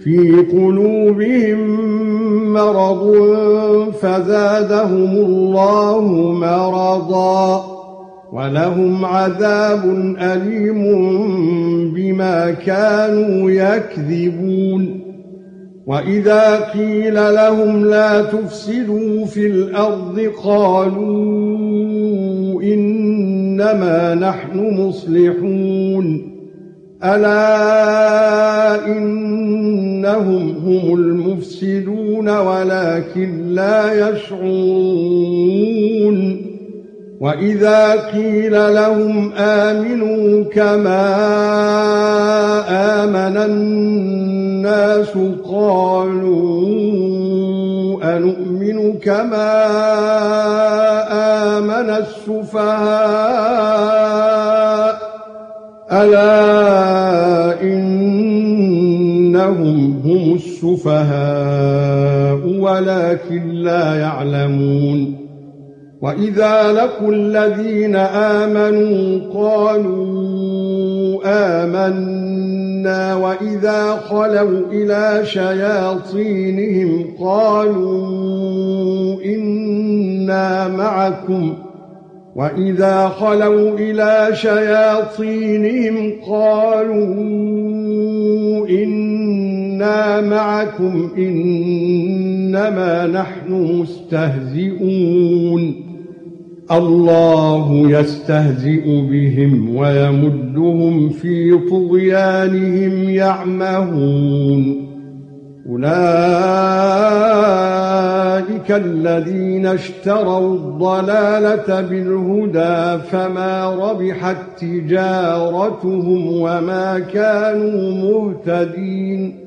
في قلوبهم مرض فزادهم الله مرضا ولهم عذاب أليم بما كانوا يكذبون وإذا قيل لهم لا تفسدوا في الأرض قالوا إنما نحن مصلحون ألا إنهم هم المفسدون ولكن لا يشعرون وإذا قيل لهم آمنوا كما آمن الناس قالوا أنؤمن كما آمن السفهاء ألا إنهم هم السفهاء ولكن لا يعلمون وإذا لقوا الذين آمنوا قالوا آمنا وإذا خلوا إلى شياطينهم قالوا إنا معكم واذا خلوا إلى شياطينهم قالوا إنا معكم انما نحن مستهزئون الله يستهزئ بهم ويمدهم في طغيانهم يعمهون اولئك الذين اشتروا الضلالة بالهدى فما ربحت تجارتهم وما كانوا مهتدين